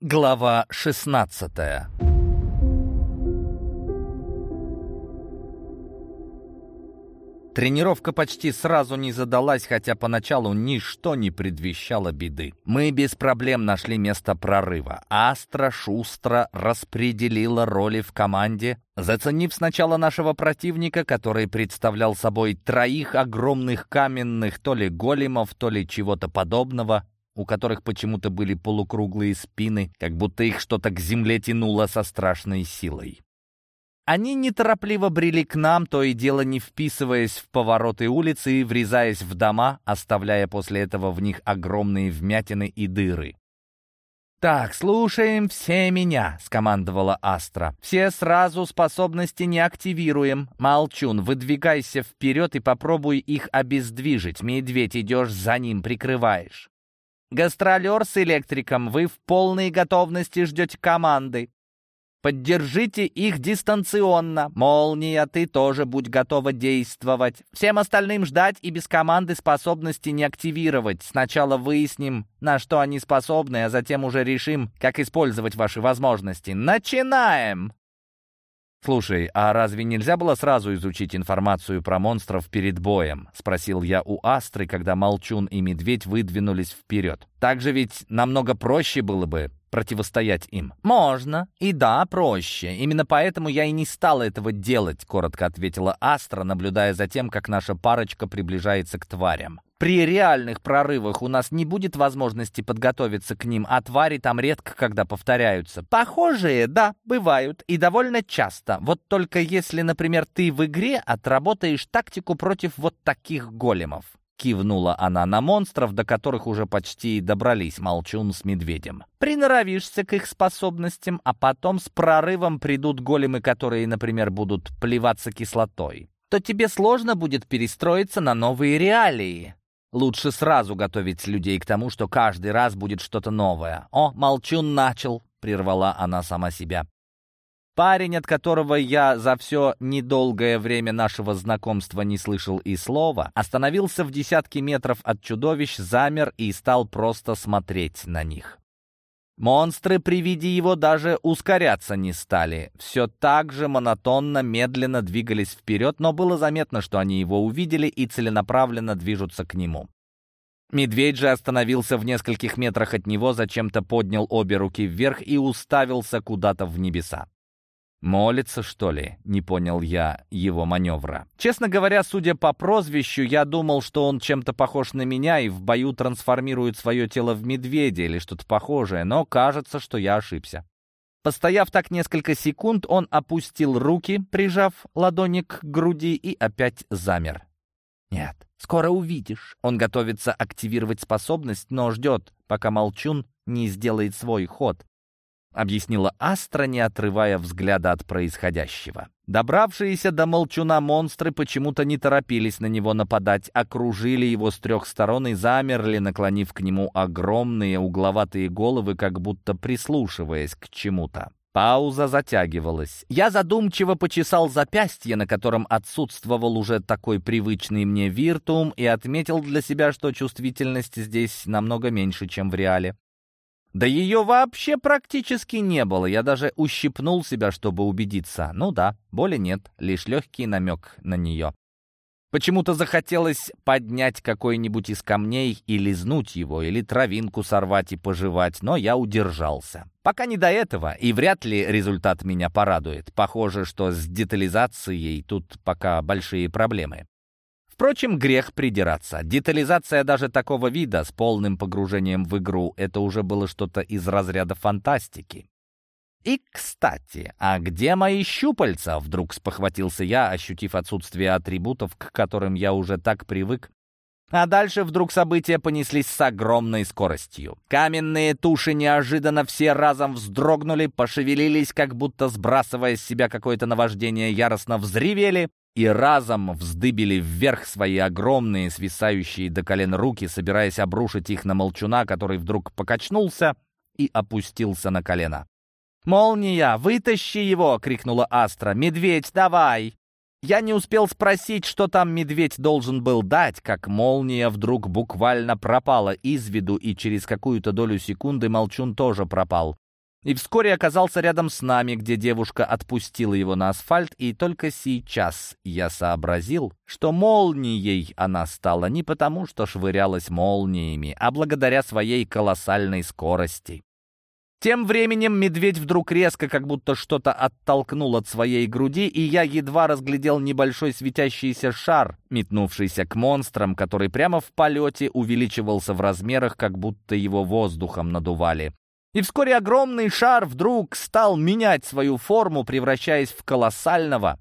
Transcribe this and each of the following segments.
Глава 16 Тренировка почти сразу не задалась, хотя поначалу ничто не предвещало беды. Мы без проблем нашли место прорыва. Астра шустро распределила роли в команде, заценив сначала нашего противника, который представлял собой троих огромных каменных то ли големов, то ли чего-то подобного, у которых почему-то были полукруглые спины, как будто их что-то к земле тянуло со страшной силой. Они неторопливо брели к нам, то и дело не вписываясь в повороты улицы и врезаясь в дома, оставляя после этого в них огромные вмятины и дыры. «Так, слушаем все меня», — скомандовала Астра. «Все сразу способности не активируем. Молчун, выдвигайся вперед и попробуй их обездвижить. Медведь, идешь за ним, прикрываешь. Гастролер с электриком, вы в полной готовности ждете команды. Поддержите их дистанционно. Молния, ты тоже будь готова действовать. Всем остальным ждать и без команды способности не активировать. Сначала выясним, на что они способны, а затем уже решим, как использовать ваши возможности. Начинаем! «Слушай, а разве нельзя было сразу изучить информацию про монстров перед боем?» — спросил я у Астры, когда Молчун и Медведь выдвинулись вперед. «Так же ведь намного проще было бы противостоять им?» «Можно. И да, проще. Именно поэтому я и не стала этого делать», — коротко ответила Астра, наблюдая за тем, как наша парочка приближается к тварям. При реальных прорывах у нас не будет возможности подготовиться к ним, а твари там редко когда повторяются. Похожие, да, бывают, и довольно часто. Вот только если, например, ты в игре отработаешь тактику против вот таких големов. Кивнула она на монстров, до которых уже почти добрались Молчун с Медведем. Приноровишься к их способностям, а потом с прорывом придут големы, которые, например, будут плеваться кислотой то тебе сложно будет перестроиться на новые реалии. Лучше сразу готовить людей к тому, что каждый раз будет что-то новое. «О, молчун начал!» — прервала она сама себя. Парень, от которого я за все недолгое время нашего знакомства не слышал и слова, остановился в десятки метров от чудовищ, замер и стал просто смотреть на них. Монстры при виде его даже ускоряться не стали. Все так же монотонно, медленно двигались вперед, но было заметно, что они его увидели и целенаправленно движутся к нему. Медведь же остановился в нескольких метрах от него, зачем-то поднял обе руки вверх и уставился куда-то в небеса. «Молится, что ли?» — не понял я его маневра. Честно говоря, судя по прозвищу, я думал, что он чем-то похож на меня и в бою трансформирует свое тело в медведя или что-то похожее, но кажется, что я ошибся. Постояв так несколько секунд, он опустил руки, прижав ладони к груди и опять замер. «Нет, скоро увидишь». Он готовится активировать способность, но ждет, пока Молчун не сделает свой ход объяснила Астра, не отрывая взгляда от происходящего. Добравшиеся до молчуна монстры почему-то не торопились на него нападать, окружили его с трех сторон и замерли, наклонив к нему огромные угловатые головы, как будто прислушиваясь к чему-то. Пауза затягивалась. Я задумчиво почесал запястье, на котором отсутствовал уже такой привычный мне виртуум, и отметил для себя, что чувствительность здесь намного меньше, чем в реале. Да ее вообще практически не было. Я даже ущипнул себя, чтобы убедиться. Ну да, боли нет, лишь легкий намек на нее. Почему-то захотелось поднять какой-нибудь из камней и лизнуть его, или травинку сорвать и пожевать, но я удержался. Пока не до этого, и вряд ли результат меня порадует. Похоже, что с детализацией тут пока большие проблемы. Впрочем, грех придираться. Детализация даже такого вида с полным погружением в игру — это уже было что-то из разряда фантастики. И, кстати, а где мои щупальца? Вдруг спохватился я, ощутив отсутствие атрибутов, к которым я уже так привык. А дальше вдруг события понеслись с огромной скоростью. Каменные туши неожиданно все разом вздрогнули, пошевелились, как будто сбрасывая с себя какое-то наваждение, яростно взревели и разом вздыбили вверх свои огромные, свисающие до колен руки, собираясь обрушить их на молчуна, который вдруг покачнулся и опустился на колено. «Молния, вытащи его!» — крикнула Астра. «Медведь, давай!» Я не успел спросить, что там медведь должен был дать, как молния вдруг буквально пропала из виду, и через какую-то долю секунды молчун тоже пропал. и вскоре оказался рядом с нами, где девушка отпустила его на асфальт, и только сейчас я сообразил, что молнией она стала не потому, что швырялась молниями, а благодаря своей колоссальной скорости. Тем временем медведь вдруг резко, как будто что-то оттолкнул от своей груди, и я едва разглядел небольшой светящийся шар, метнувшийся к монстрам, который прямо в полете увеличивался в размерах, как будто его воздухом надували. И вскоре огромный шар вдруг стал менять свою форму, превращаясь в колоссального,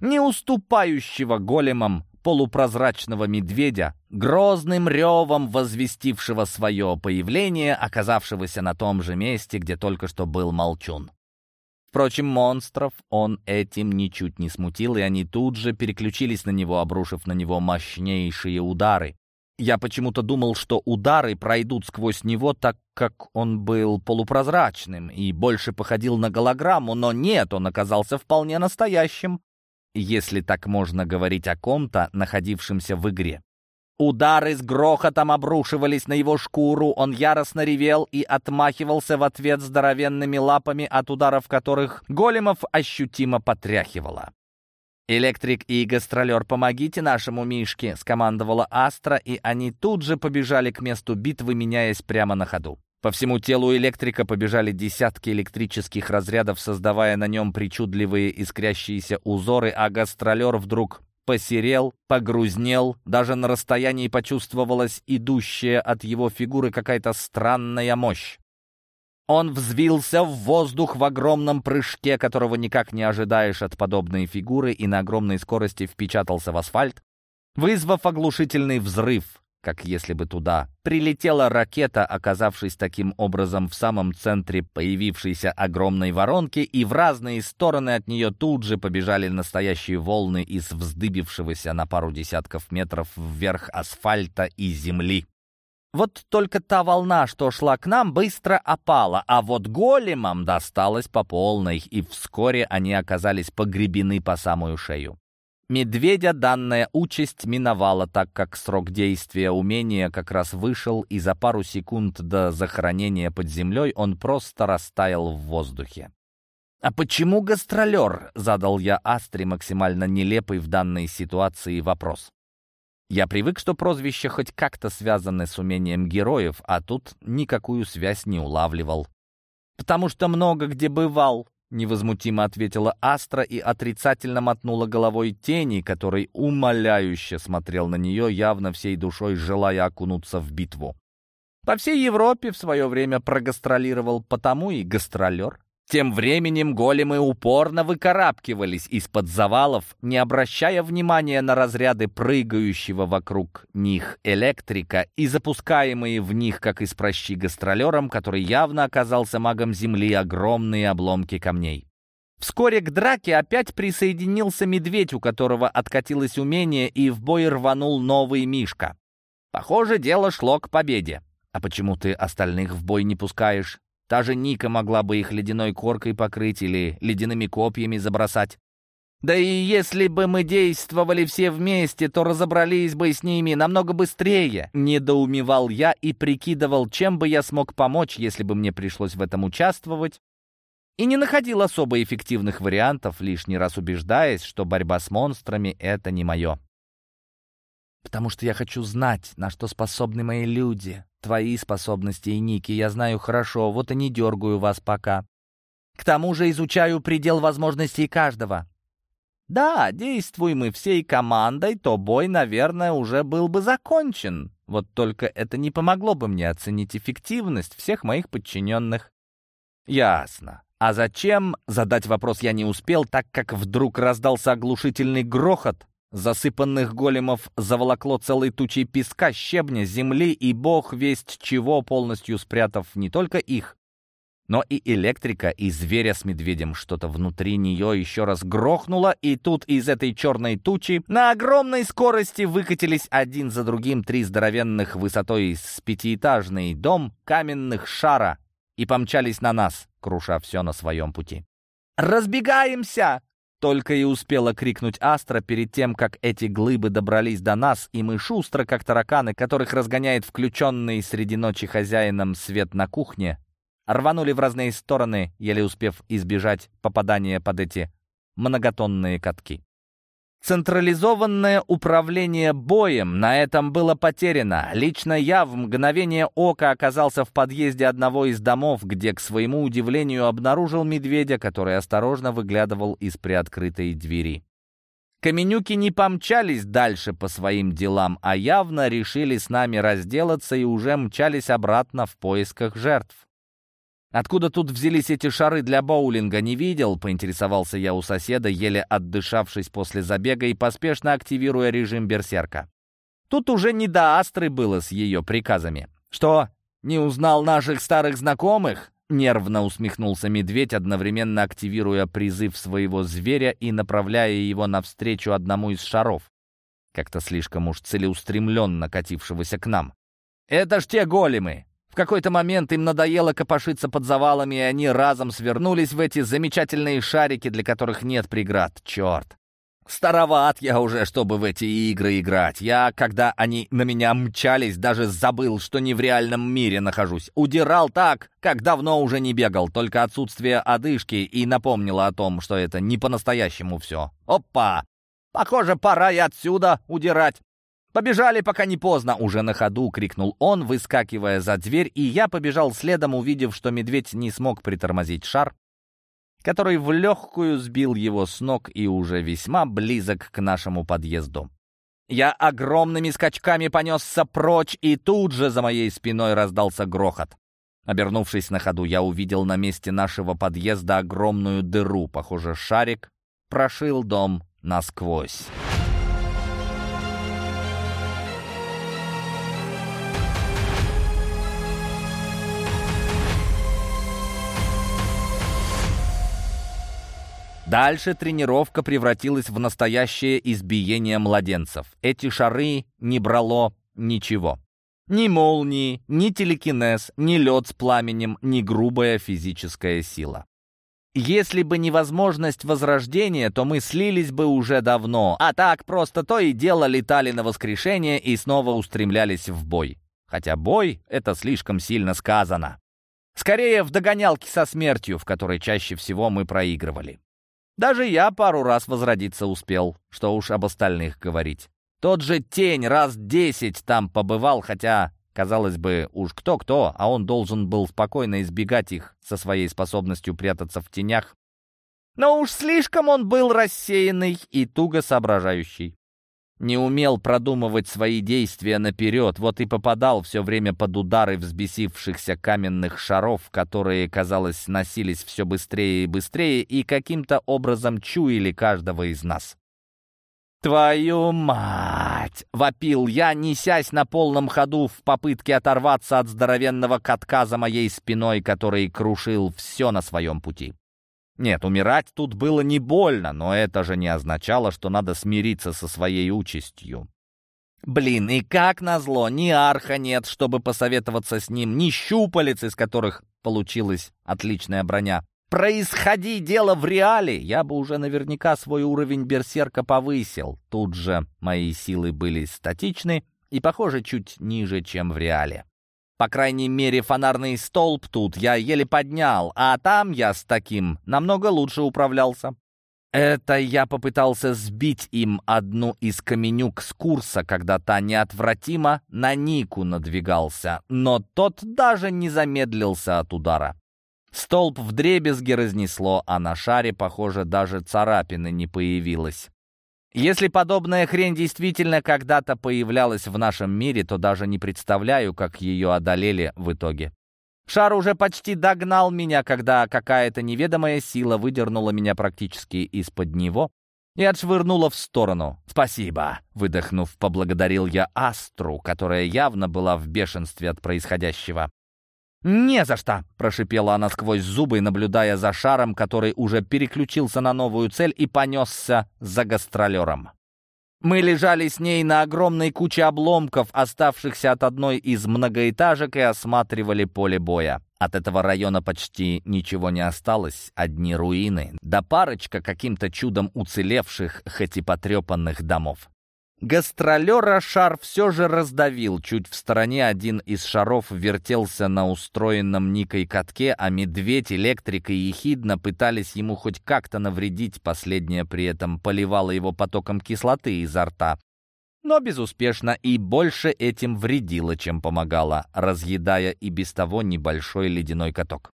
не уступающего големам полупрозрачного медведя, грозным ревом возвестившего свое появление, оказавшегося на том же месте, где только что был молчун. Впрочем, монстров он этим ничуть не смутил, и они тут же переключились на него, обрушив на него мощнейшие удары. Я почему-то думал, что удары пройдут сквозь него, так как он был полупрозрачным и больше походил на голограмму, но нет, он оказался вполне настоящим, если так можно говорить о ком-то, находившемся в игре. Удары с грохотом обрушивались на его шкуру, он яростно ревел и отмахивался в ответ здоровенными лапами, от ударов которых големов ощутимо потряхивало. «Электрик и гастролер, помогите нашему Мишке!» — скомандовала Астра, и они тут же побежали к месту битвы, меняясь прямо на ходу. По всему телу электрика побежали десятки электрических разрядов, создавая на нем причудливые искрящиеся узоры, а гастролер вдруг посерел, погрузнел, даже на расстоянии почувствовалась идущая от его фигуры какая-то странная мощь. Он взвился в воздух в огромном прыжке, которого никак не ожидаешь от подобной фигуры, и на огромной скорости впечатался в асфальт, вызвав оглушительный взрыв как если бы туда прилетела ракета, оказавшись таким образом в самом центре появившейся огромной воронки, и в разные стороны от нее тут же побежали настоящие волны из вздыбившегося на пару десятков метров вверх асфальта и земли. Вот только та волна, что шла к нам, быстро опала, а вот големам досталось по полной, и вскоре они оказались погребены по самую шею. Медведя данная участь миновала, так как срок действия умения как раз вышел, и за пару секунд до захоронения под землей он просто растаял в воздухе. «А почему гастролер?» — задал я Астре максимально нелепый в данной ситуации вопрос. Я привык, что прозвища хоть как-то связаны с умением героев, а тут никакую связь не улавливал. «Потому что много где бывал», Невозмутимо ответила Астра и отрицательно мотнула головой тени, который умоляюще смотрел на нее, явно всей душой желая окунуться в битву. По всей Европе в свое время прогастролировал, потому и гастролер. Тем временем големы упорно выкарабкивались из-под завалов, не обращая внимания на разряды прыгающего вокруг них электрика и запускаемые в них, как из прощи гастролером, который явно оказался магом Земли, огромные обломки камней. Вскоре к драке опять присоединился медведь, у которого откатилось умение, и в бой рванул новый Мишка. Похоже, дело шло к победе. «А почему ты остальных в бой не пускаешь?» Та же Ника могла бы их ледяной коркой покрыть или ледяными копьями забросать. Да и если бы мы действовали все вместе, то разобрались бы с ними намного быстрее. Недоумевал я и прикидывал, чем бы я смог помочь, если бы мне пришлось в этом участвовать. И не находил особо эффективных вариантов, лишний раз убеждаясь, что борьба с монстрами — это не мое. Потому что я хочу знать, на что способны мои люди. Твои способности и Ники я знаю хорошо, вот и не дергаю вас пока. К тому же изучаю предел возможностей каждого. Да, действуем мы всей командой, то бой, наверное, уже был бы закончен. Вот только это не помогло бы мне оценить эффективность всех моих подчиненных. Ясно. А зачем? Задать вопрос я не успел, так как вдруг раздался оглушительный грохот, Засыпанных големов заволокло целой тучей песка, щебня, земли, и бог весть чего, полностью спрятав не только их, но и электрика, и зверя с медведем. Что-то внутри нее еще раз грохнуло, и тут из этой черной тучи на огромной скорости выкатились один за другим три здоровенных высотой с пятиэтажный дом каменных шара и помчались на нас, круша все на своем пути. «Разбегаемся!» Только и успела крикнуть Астра перед тем, как эти глыбы добрались до нас, и мы шустро, как тараканы, которых разгоняет включенный среди ночи хозяином свет на кухне, рванули в разные стороны, еле успев избежать попадания под эти многотонные катки. Централизованное управление боем на этом было потеряно. Лично я в мгновение ока оказался в подъезде одного из домов, где, к своему удивлению, обнаружил медведя, который осторожно выглядывал из приоткрытой двери. Каменюки не помчались дальше по своим делам, а явно решили с нами разделаться и уже мчались обратно в поисках жертв. «Откуда тут взялись эти шары для боулинга, не видел?» — поинтересовался я у соседа, еле отдышавшись после забега и поспешно активируя режим берсерка. Тут уже не до Астры было с ее приказами. «Что, не узнал наших старых знакомых?» Нервно усмехнулся медведь, одновременно активируя призыв своего зверя и направляя его навстречу одному из шаров, как-то слишком уж целеустремленно катившегося к нам. «Это ж те големы! Какой-то момент им надоело копошиться под завалами, и они разом свернулись в эти замечательные шарики, для которых нет преград. Черт! Староват я уже, чтобы в эти игры играть. Я, когда они на меня мчались, даже забыл, что не в реальном мире нахожусь. Удирал так, как давно уже не бегал, только отсутствие одышки и напомнило о том, что это не по-настоящему все. Опа! Похоже, пора и отсюда удирать. «Побежали, пока не поздно!» — уже на ходу крикнул он, выскакивая за дверь, и я побежал следом, увидев, что медведь не смог притормозить шар, который в легкую сбил его с ног и уже весьма близок к нашему подъезду. Я огромными скачками понесся прочь, и тут же за моей спиной раздался грохот. Обернувшись на ходу, я увидел на месте нашего подъезда огромную дыру. Похоже, шарик прошил дом насквозь. Дальше тренировка превратилась в настоящее избиение младенцев. Эти шары не брало ничего. Ни молнии, ни телекинез, ни лед с пламенем, ни грубая физическая сила. Если бы невозможность возрождения, то мы слились бы уже давно, а так просто то и дело летали на воскрешение и снова устремлялись в бой. Хотя бой — это слишком сильно сказано. Скорее в догонялке со смертью, в которой чаще всего мы проигрывали. Даже я пару раз возродиться успел, что уж об остальных говорить. Тот же тень раз десять там побывал, хотя, казалось бы, уж кто-кто, а он должен был спокойно избегать их со своей способностью прятаться в тенях. Но уж слишком он был рассеянный и туго соображающий. Не умел продумывать свои действия наперед, вот и попадал все время под удары взбесившихся каменных шаров, которые, казалось, носились все быстрее и быстрее и каким-то образом чуяли каждого из нас. «Твою мать!» — вопил я, несясь на полном ходу в попытке оторваться от здоровенного катка за моей спиной, который крушил все на своем пути. Нет, умирать тут было не больно, но это же не означало, что надо смириться со своей участью. Блин, и как назло, ни арха нет, чтобы посоветоваться с ним, ни щупалец, из которых получилась отличная броня. Происходи дело в реале, я бы уже наверняка свой уровень берсерка повысил. Тут же мои силы были статичны и, похоже, чуть ниже, чем в реале. По крайней мере, фонарный столб тут я еле поднял, а там я с таким намного лучше управлялся. Это я попытался сбить им одну из каменюк с курса, когда та неотвратимо на Нику надвигался, но тот даже не замедлился от удара. Столб вдребезги разнесло, а на шаре, похоже, даже царапины не появилось. Если подобная хрень действительно когда-то появлялась в нашем мире, то даже не представляю, как ее одолели в итоге. Шар уже почти догнал меня, когда какая-то неведомая сила выдернула меня практически из-под него и отшвырнула в сторону. «Спасибо!» — выдохнув, поблагодарил я Астру, которая явно была в бешенстве от происходящего. «Не за что!» — прошипела она сквозь зубы, наблюдая за шаром, который уже переключился на новую цель и понесся за гастролером. Мы лежали с ней на огромной куче обломков, оставшихся от одной из многоэтажек, и осматривали поле боя. От этого района почти ничего не осталось, одни руины, да парочка каким-то чудом уцелевших, хоть и потрепанных домов. Гастролера шар все же раздавил. Чуть в стороне один из шаров вертелся на устроенном Никой катке, а медведь, электрик и ехидно пытались ему хоть как-то навредить. Последняя при этом поливала его потоком кислоты изо рта. Но безуспешно и больше этим вредила, чем помогала, разъедая и без того небольшой ледяной каток.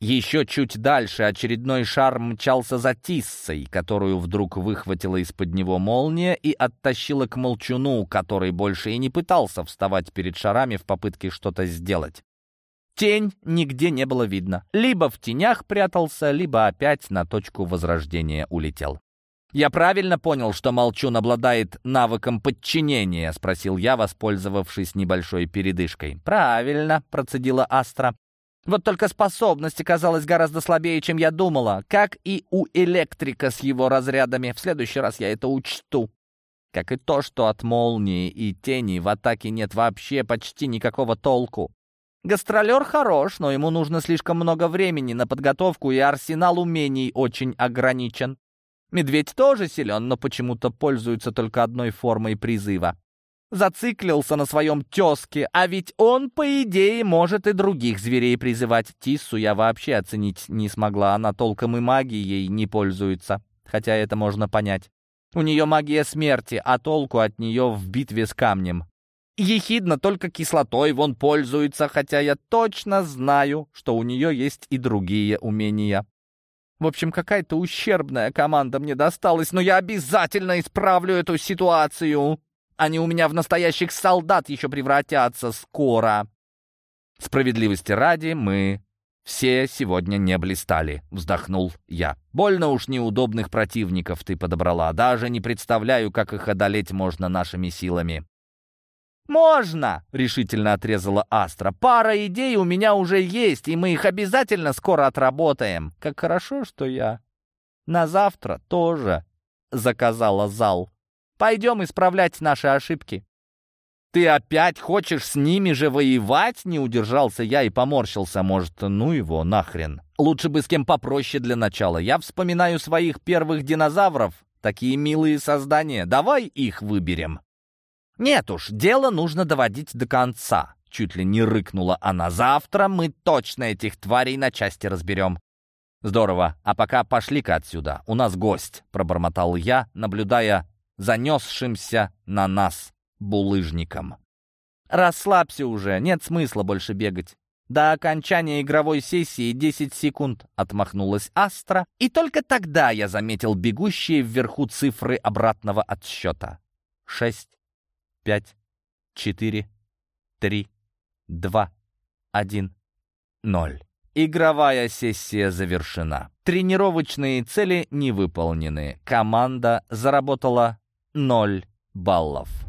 Еще чуть дальше очередной шар мчался за Тиссой, которую вдруг выхватила из-под него молния и оттащила к молчуну, который больше и не пытался вставать перед шарами в попытке что-то сделать. Тень нигде не было видно. Либо в тенях прятался, либо опять на точку возрождения улетел. «Я правильно понял, что Молчун обладает навыком подчинения?» — спросил я, воспользовавшись небольшой передышкой. «Правильно», — процедила Астра. Вот только способность оказалась гораздо слабее, чем я думала, как и у электрика с его разрядами. В следующий раз я это учту. Как и то, что от молнии и тени в атаке нет вообще почти никакого толку. Гастролер хорош, но ему нужно слишком много времени на подготовку, и арсенал умений очень ограничен. Медведь тоже силен, но почему-то пользуется только одной формой призыва зациклился на своем тезке, а ведь он, по идее, может и других зверей призывать. Тиссу я вообще оценить не смогла, она толком и магией не пользуется, хотя это можно понять. У нее магия смерти, а толку от нее в битве с камнем. Ехидно только кислотой вон пользуется, хотя я точно знаю, что у нее есть и другие умения. В общем, какая-то ущербная команда мне досталась, но я обязательно исправлю эту ситуацию. Они у меня в настоящих солдат еще превратятся скоро. Справедливости ради, мы все сегодня не блистали, вздохнул я. Больно уж неудобных противников ты подобрала. Даже не представляю, как их одолеть можно нашими силами. «Можно!» — решительно отрезала Астра. «Пара идей у меня уже есть, и мы их обязательно скоро отработаем. Как хорошо, что я на завтра тоже заказала зал». Пойдем исправлять наши ошибки». «Ты опять хочешь с ними же воевать?» Не удержался я и поморщился. Может, ну его нахрен. Лучше бы с кем попроще для начала. Я вспоминаю своих первых динозавров. Такие милые создания. Давай их выберем. Нет уж, дело нужно доводить до конца. Чуть ли не рыкнула она. Завтра мы точно этих тварей на части разберем. «Здорово. А пока пошли-ка отсюда. У нас гость», — пробормотал я, наблюдая занесшимся на нас булыжником. «Расслабься уже, нет смысла больше бегать. До окончания игровой сессии 10 секунд», — отмахнулась Астра, и только тогда я заметил бегущие вверху цифры обратного отсчета. «Шесть, пять, четыре, три, два, один, ноль». Игровая сессия завершена. Тренировочные цели не выполнены. Команда заработала 0 баллов.